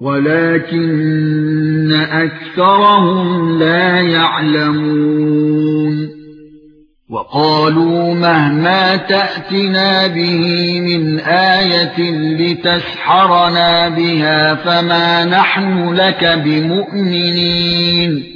وَلَكِنَّ أَكْثَرَهُمْ لَا يَعْلَمُونَ. وَقَالُوا مَهْمَا تَأْتِنَا بِهِ مِنْ آيَةٍ لِتَسْحَرَنَا بِهَا فَمَا نَحْنُ لَكَ بِمُؤْمِنِينَ.